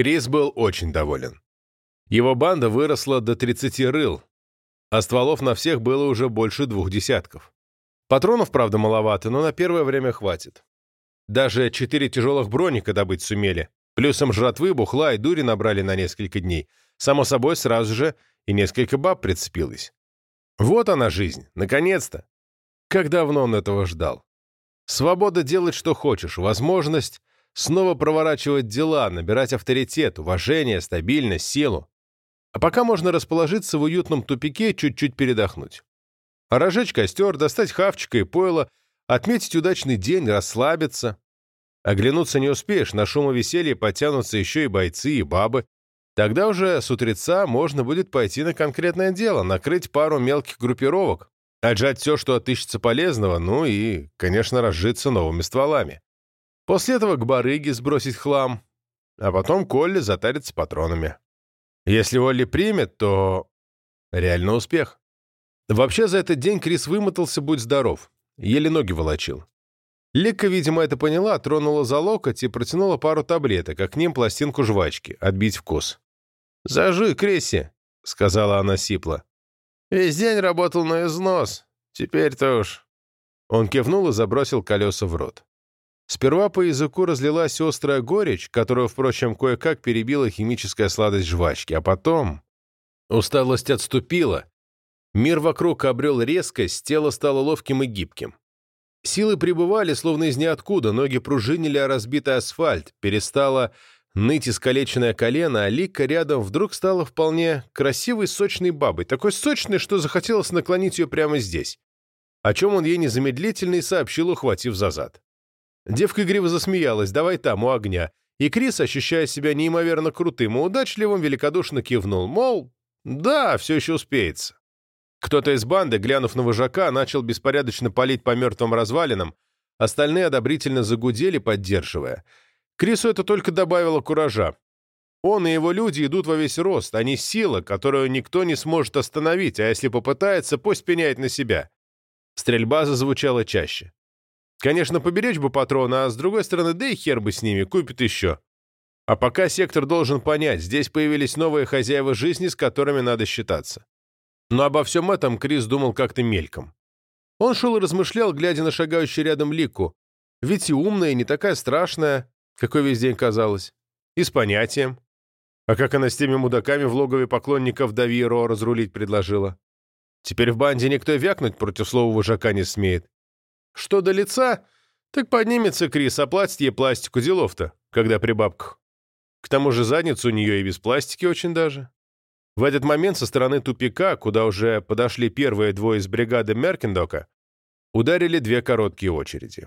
Крис был очень доволен. Его банда выросла до 30 рыл, а стволов на всех было уже больше двух десятков. Патронов, правда, маловато, но на первое время хватит. Даже четыре тяжелых броника добыть сумели. Плюсом жратвы, бухла и дури набрали на несколько дней. Само собой, сразу же и несколько баб прицепилось. Вот она жизнь, наконец-то. Как давно он этого ждал. Свобода делать, что хочешь, возможность снова проворачивать дела, набирать авторитет, уважение, стабильность, силу. А пока можно расположиться в уютном тупике, чуть-чуть передохнуть. Разжечь костер, достать хавчика и пойло, отметить удачный день, расслабиться. Оглянуться не успеешь, на шум и веселье потянутся еще и бойцы, и бабы. Тогда уже с утреца можно будет пойти на конкретное дело, накрыть пару мелких группировок, отжать все, что отыщется полезного, ну и, конечно, разжиться новыми стволами. После этого к барыге сбросить хлам, а потом Колли затарится патронами. Если Олли примет, то реально успех. Вообще за этот день Крис вымотался, будь здоров. Еле ноги волочил. Лика, видимо, это поняла, тронула за локоть и протянула пару таблеток, а к ним пластинку жвачки, отбить вкус. «Зажуй, Кресси», — сказала она сипло. «Весь день работал на износ. Теперь-то уж...» Он кивнул и забросил колеса в рот. Сперва по языку разлилась острая горечь, которую, впрочем, кое-как перебила химическая сладость жвачки, а потом... Усталость отступила. Мир вокруг обрел резкость, тело стало ловким и гибким. Силы пребывали, словно из ниоткуда, ноги пружинили о разбитый асфальт, перестало ныть искалеченное колено, а Лика рядом вдруг стала вполне красивой, сочной бабой, такой сочной, что захотелось наклонить ее прямо здесь. О чем он ей незамедлительно и сообщил, ухватив за зад. Девка игриво засмеялась, давай там, у огня. И Крис, ощущая себя неимоверно крутым и удачливым, великодушно кивнул, мол, да, все еще успеется. Кто-то из банды, глянув на вожака, начал беспорядочно палить по мертвым развалинам, остальные одобрительно загудели, поддерживая. Крису это только добавило куража. Он и его люди идут во весь рост, они сила, которую никто не сможет остановить, а если попытается, пусть пеняет на себя. Стрельба зазвучала чаще. Конечно, поберечь бы патрона, а с другой стороны, да и хер бы с ними, купит еще. А пока сектор должен понять, здесь появились новые хозяева жизни, с которыми надо считаться. Но обо всем этом Крис думал как-то мельком. Он шел и размышлял, глядя на шагающую рядом Лику. Ведь и умная, и не такая страшная, какой весь день казалось. И с понятием. А как она с теми мудаками в логове поклонников Дави Ро разрулить предложила? Теперь в банде никто вякнуть против слова вожака не смеет. Что до лица, так поднимется Крис, оплатит ей пластику делов-то, когда при бабках. К тому же задницу у нее и без пластики очень даже. В этот момент со стороны тупика, куда уже подошли первые двое из бригады Меркендока, ударили две короткие очереди.